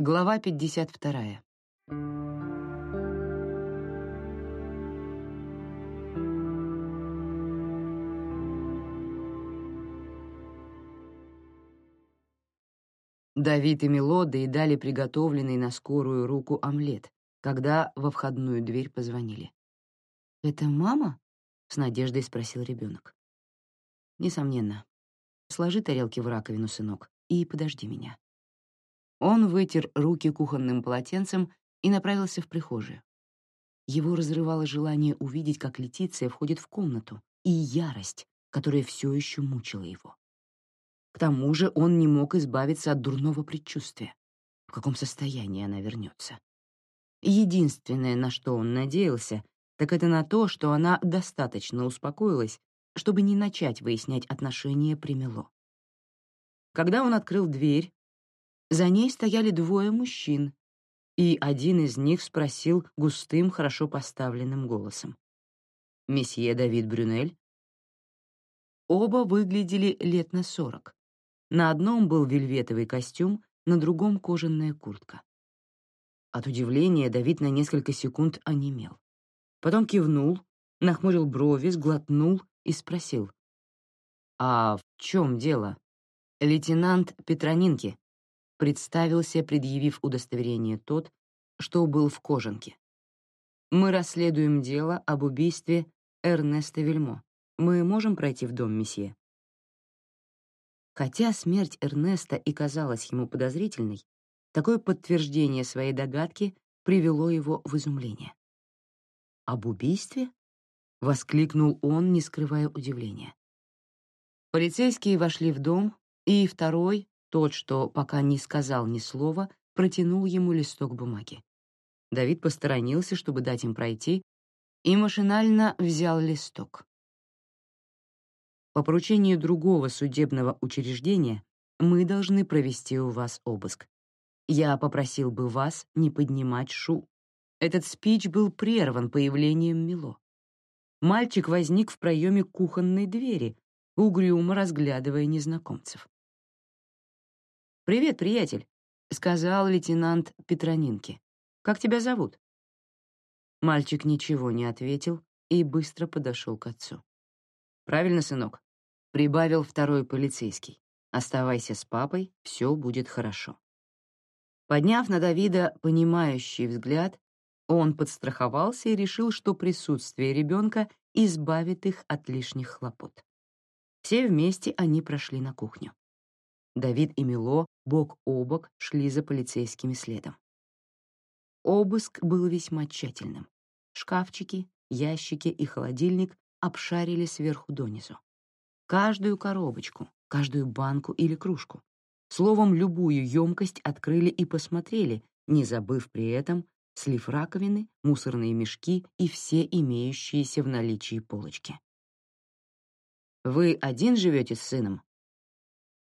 Глава 52. Давид и Мило доедали приготовленный на скорую руку омлет, когда во входную дверь позвонили. «Это мама?» — с надеждой спросил ребенок. «Несомненно. Сложи тарелки в раковину, сынок, и подожди меня». Он вытер руки кухонным полотенцем и направился в прихожую. Его разрывало желание увидеть, как Летиция входит в комнату, и ярость, которая все еще мучила его. К тому же он не мог избавиться от дурного предчувствия. В каком состоянии она вернется? Единственное, на что он надеялся, так это на то, что она достаточно успокоилась, чтобы не начать выяснять отношения примело. Когда он открыл дверь, за ней стояли двое мужчин, и один из них спросил густым, хорошо поставленным голосом. «Месье Давид Брюнель?» Оба выглядели лет на сорок. На одном был вельветовый костюм, на другом — кожаная куртка. От удивления Давид на несколько секунд онемел. Потом кивнул, нахмурил брови, сглотнул и спросил. «А в чем дело?» «Лейтенант Петронинки», — представился, предъявив удостоверение тот, что был в кожанке. «Мы расследуем дело об убийстве Эрнеста Вельмо. Мы можем пройти в дом, месье?» Хотя смерть Эрнеста и казалась ему подозрительной, такое подтверждение своей догадки привело его в изумление. «Об убийстве?» — воскликнул он, не скрывая удивления. Полицейские вошли в дом, и второй, тот, что пока не сказал ни слова, протянул ему листок бумаги. Давид посторонился, чтобы дать им пройти, и машинально взял листок. По поручению другого судебного учреждения мы должны провести у вас обыск. Я попросил бы вас не поднимать шу. Этот спич был прерван появлением Мило. Мальчик возник в проеме кухонной двери, угрюмо разглядывая незнакомцев. «Привет, приятель», — сказал лейтенант Петронинки. «Как тебя зовут?» Мальчик ничего не ответил и быстро подошел к отцу. «Правильно, сынок прибавил второй полицейский. Оставайся с папой, все будет хорошо. Подняв на Давида понимающий взгляд, он подстраховался и решил, что присутствие ребенка избавит их от лишних хлопот. Все вместе они прошли на кухню. Давид и Мило бок о бок шли за полицейскими следом. Обыск был весьма тщательным. Шкафчики, ящики и холодильник обшарили сверху донизу каждую коробочку, каждую банку или кружку. Словом, любую емкость открыли и посмотрели, не забыв при этом слив раковины, мусорные мешки и все имеющиеся в наличии полочки. «Вы один живете с сыном?»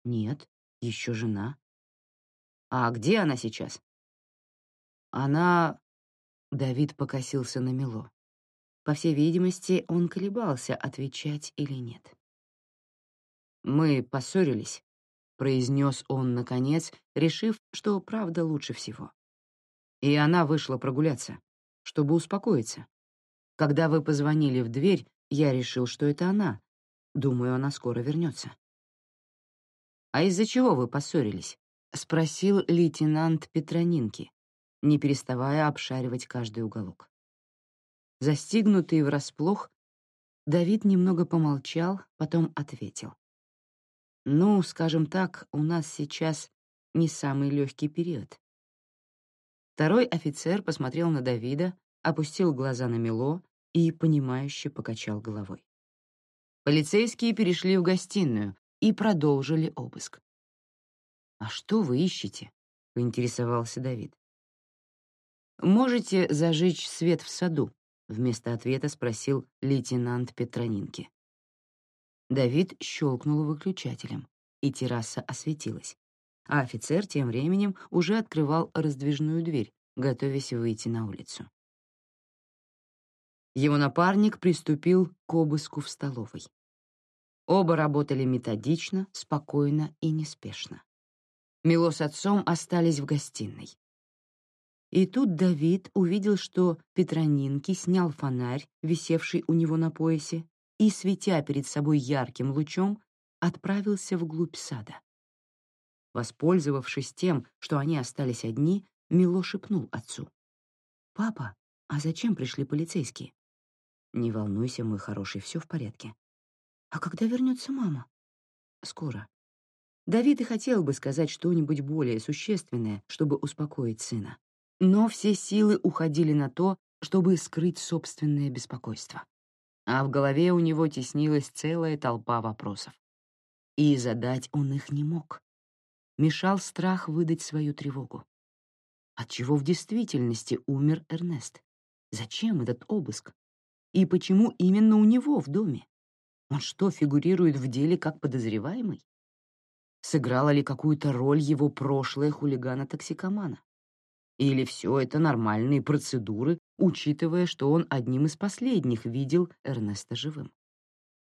«Нет, еще жена». «А где она сейчас?» «Она...» Давид покосился на Мило. По всей видимости, он колебался, отвечать или нет. «Мы поссорились», — произнес он наконец, решив, что правда лучше всего. И она вышла прогуляться, чтобы успокоиться. Когда вы позвонили в дверь, я решил, что это она. Думаю, она скоро вернется. «А из-за чего вы поссорились?» — спросил лейтенант Петронинки, не переставая обшаривать каждый уголок. Застигнутый врасплох, Давид немного помолчал, потом ответил. Ну, скажем так, у нас сейчас не самый легкий период. Второй офицер посмотрел на Давида, опустил глаза на Мило и, понимающе покачал головой. Полицейские перешли в гостиную и продолжили обыск. «А что вы ищете?» — поинтересовался Давид. «Можете зажечь свет в саду?» — вместо ответа спросил лейтенант Петронинки. Давид щелкнул выключателем, и терраса осветилась. А офицер тем временем уже открывал раздвижную дверь, готовясь выйти на улицу. Его напарник приступил к обыску в столовой. Оба работали методично, спокойно и неспешно. Мило с отцом остались в гостиной. И тут Давид увидел, что Петронинки снял фонарь, висевший у него на поясе, и, светя перед собой ярким лучом, отправился вглубь сада. Воспользовавшись тем, что они остались одни, Мило шепнул отцу. «Папа, а зачем пришли полицейские?» «Не волнуйся, мой хороший, все в порядке». «А когда вернется мама?» «Скоро». Давид и хотел бы сказать что-нибудь более существенное, чтобы успокоить сына. Но все силы уходили на то, чтобы скрыть собственное беспокойство. А в голове у него теснилась целая толпа вопросов. И задать он их не мог. Мешал страх выдать свою тревогу. Отчего в действительности умер Эрнест? Зачем этот обыск? И почему именно у него в доме? Он что, фигурирует в деле как подозреваемый? Сыграла ли какую-то роль его прошлое хулигана-токсикомана? Или все это нормальные процедуры, учитывая, что он одним из последних видел Эрнеста живым?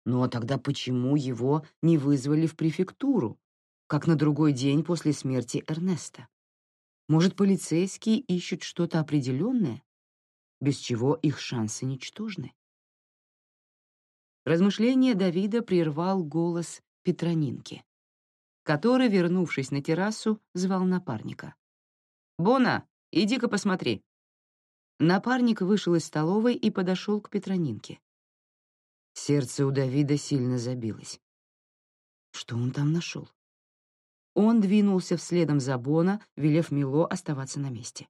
Но тогда почему его не вызвали в префектуру, как на другой день после смерти Эрнеста? Может, полицейские ищут что-то определенное, без чего их шансы ничтожны? Размышление Давида прервал голос Петронинки, который, вернувшись на террасу, звал напарника. «Бона, иди-ка посмотри». Напарник вышел из столовой и подошел к Петронинке. Сердце у Давида сильно забилось. Что он там нашел? Он двинулся вследом за Бона, велев Мило оставаться на месте.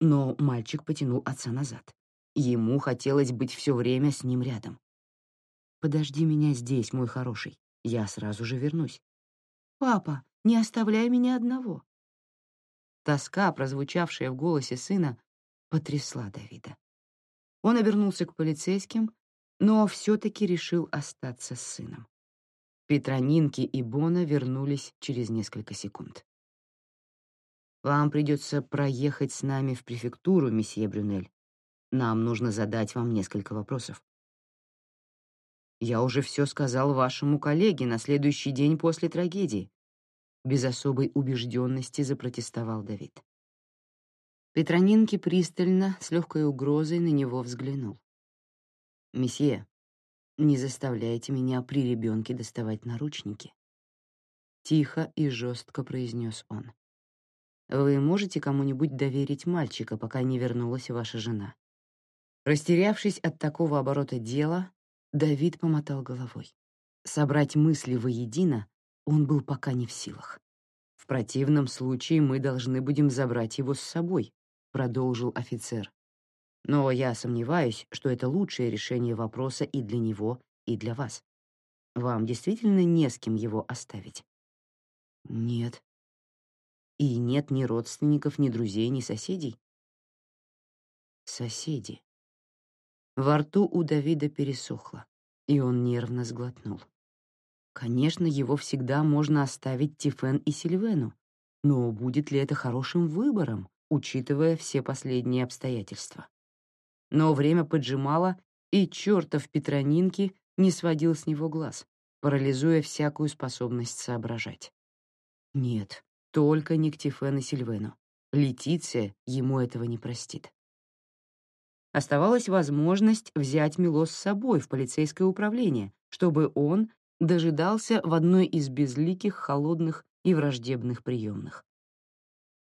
Но мальчик потянул отца назад. Ему хотелось быть все время с ним рядом. «Подожди меня здесь, мой хороший. Я сразу же вернусь». «Папа, не оставляй меня одного». Тоска, прозвучавшая в голосе сына, потрясла Давида. Он обернулся к полицейским, но все-таки решил остаться с сыном. Петронинки и Бона вернулись через несколько секунд. «Вам придется проехать с нами в префектуру, месье Брюнель. Нам нужно задать вам несколько вопросов». «Я уже все сказал вашему коллеге на следующий день после трагедии», без особой убежденности запротестовал Давид. Петронинки пристально, с легкой угрозой на него взглянул. «Месье, не заставляйте меня при ребенке доставать наручники. Тихо и жестко произнес он. Вы можете кому-нибудь доверить мальчика, пока не вернулась ваша жена? Растерявшись от такого оборота дела, Давид помотал головой. Собрать мысли воедино он был пока не в силах. В противном случае мы должны будем забрать его с собой, продолжил офицер, но я сомневаюсь, что это лучшее решение вопроса и для него, и для вас. Вам действительно не с кем его оставить? Нет. И нет ни родственников, ни друзей, ни соседей? Соседи. Во рту у Давида пересохло, и он нервно сглотнул. Конечно, его всегда можно оставить Тифен и Сильвену, но будет ли это хорошим выбором, учитывая все последние обстоятельства? Но время поджимало, и чертов Петронинки не сводил с него глаз, парализуя всякую способность соображать. Нет, только не к Тифену Сильвену. Летиция ему этого не простит. Оставалась возможность взять Мило с собой в полицейское управление, чтобы он дожидался в одной из безликих, холодных и враждебных приемных.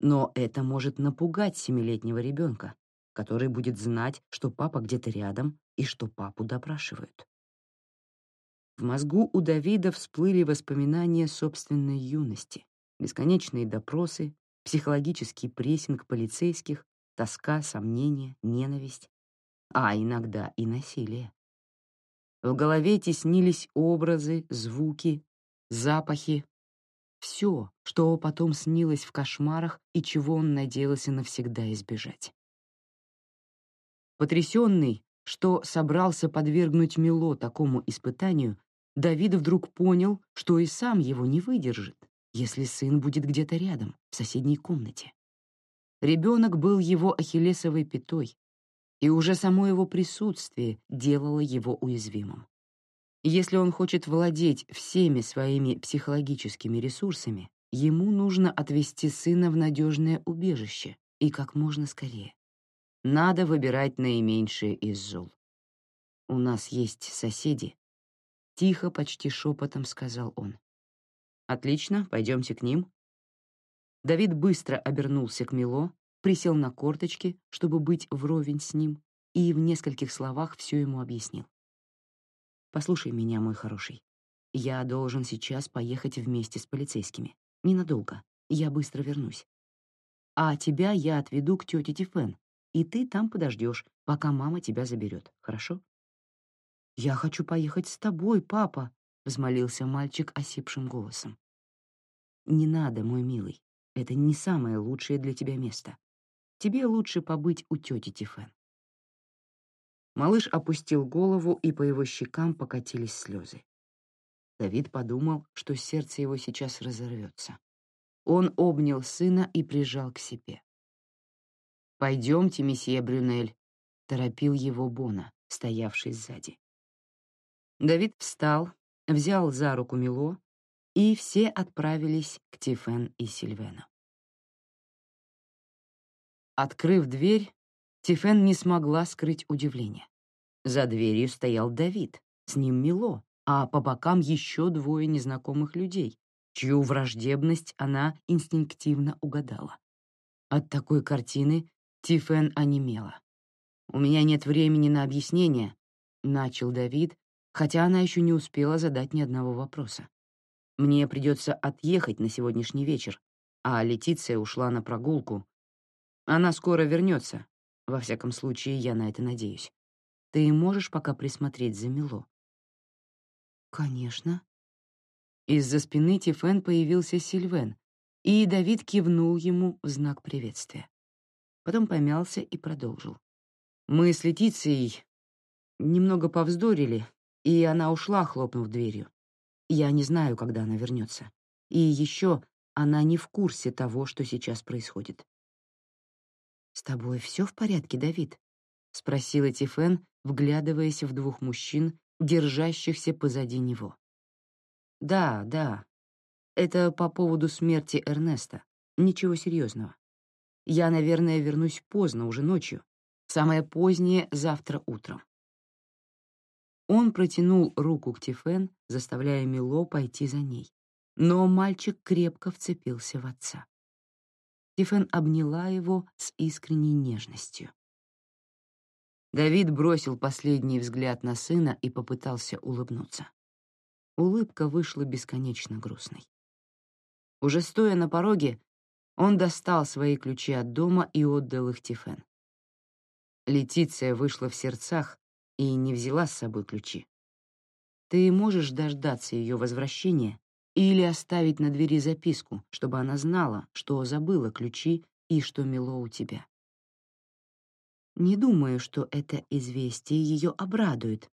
Но это может напугать семилетнего ребенка, который будет знать, что папа где-то рядом и что папу допрашивают. В мозгу у Давида всплыли воспоминания собственной юности, бесконечные допросы, психологический прессинг полицейских, тоска, сомнения, ненависть, а иногда и насилие. В голове теснились образы, звуки, запахи, все, что потом снилось в кошмарах и чего он надеялся навсегда избежать. Потрясенный, что собрался подвергнуть Мило такому испытанию, Давид вдруг понял, что и сам его не выдержит, если сын будет где-то рядом, в соседней комнате. Ребенок был его ахиллесовой пятой, и уже само его присутствие делало его уязвимым. Если он хочет владеть всеми своими психологическими ресурсами, Ему нужно отвезти сына в надежное убежище и как можно скорее. Надо выбирать наименьшее из зол. У нас есть соседи. Тихо, почти шепотом сказал он. Отлично, пойдемте к ним. Давид быстро обернулся к Мило, присел на корточки, чтобы быть вровень с ним, и в нескольких словах все ему объяснил. «Послушай меня, мой хороший. Я должен сейчас поехать вместе с полицейскими. Ненадолго. Я быстро вернусь. А тебя я отведу к тете Тифен, и ты там подождешь, пока мама тебя заберет, хорошо?» «Я хочу поехать с тобой, папа», — взмолился мальчик осипшим голосом. «Не надо, мой милый. Это не самое лучшее для тебя место. Тебе лучше побыть у тети Тифен». Малыш опустил голову, и по его щекам покатились слезы. Давид подумал, что сердце его сейчас разорвется. Он обнял сына и прижал к себе. «Пойдемте, месье Брюнель», — торопил его Бона, стоявший сзади. Давид встал, взял за руку Мило, и все отправились к Тифен и Сильвену. Открыв дверь, Тифен не смогла скрыть удивление. За дверью стоял Давид, с ним Мило, а по бокам еще двое незнакомых людей, чью враждебность она инстинктивно угадала. От такой картины Тифен онемела. «У меня нет времени на объяснение», — начал Давид, хотя она еще не успела задать ни одного вопроса. «Мне придется отъехать на сегодняшний вечер, а Летиция ушла на прогулку. Она скоро вернется, во всяком случае, я на это надеюсь. Ты можешь пока присмотреть за Мило?» «Конечно». Из-за спины Тифен появился Сильвен, и Давид кивнул ему в знак приветствия. Потом помялся и продолжил. «Мы с Летицией немного повздорили, и она ушла, хлопнув дверью. Я не знаю, когда она вернется. И еще она не в курсе того, что сейчас происходит. «С тобой все в порядке, Давид?» — спросила Тифен, вглядываясь в двух мужчин, держащихся позади него. «Да, да. Это по поводу смерти Эрнеста. Ничего серьезного. Я, наверное, вернусь поздно, уже ночью. Самое позднее — завтра утром. Он протянул руку к Тифен, заставляя Мило пойти за ней. Но мальчик крепко вцепился в отца. Тифен обняла его с искренней нежностью. Давид бросил последний взгляд на сына и попытался улыбнуться. Улыбка вышла бесконечно грустной. Уже стоя на пороге, он достал свои ключи от дома и отдал их Тифен. Летиция вышла в сердцах, и не взяла с собой ключи. Ты можешь дождаться ее возвращения или оставить на двери записку, чтобы она знала, что забыла ключи и что Мило у тебя. Не думаю, что это известие ее обрадует.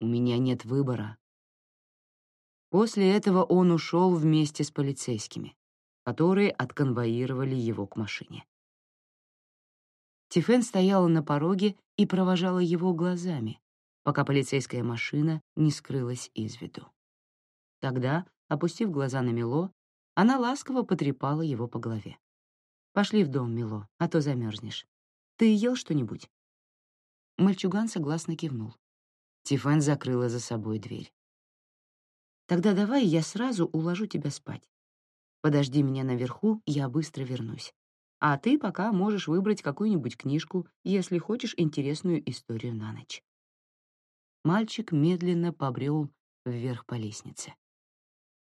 У меня нет выбора. После этого он ушел вместе с полицейскими, которые отконвоировали его к машине. Тифен стояла на пороге и провожала его глазами, пока полицейская машина не скрылась из виду. Тогда, опустив глаза на Мило, она ласково потрепала его по голове. «Пошли в дом, Мило, а то замерзнешь. Ты ел что-нибудь?» Мальчуган согласно кивнул. Тифен закрыла за собой дверь. «Тогда давай я сразу уложу тебя спать. Подожди меня наверху, я быстро вернусь. А ты пока можешь выбрать какую-нибудь книжку, если хочешь интересную историю на ночь. Мальчик медленно побрел вверх по лестнице.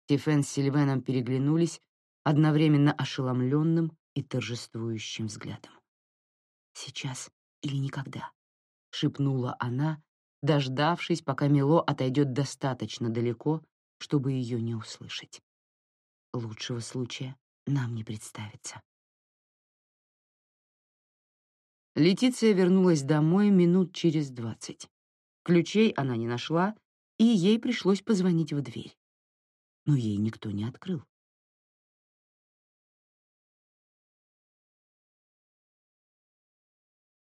Тифен с Сильвеном переглянулись одновременно ошеломленным и торжествующим взглядом. «Сейчас или никогда», — шепнула она, дождавшись, пока Мило отойдет достаточно далеко, чтобы ее не услышать. Лучшего случая нам не представится. Летиция вернулась домой минут через двадцать. Ключей она не нашла, и ей пришлось позвонить в дверь. Но ей никто не открыл.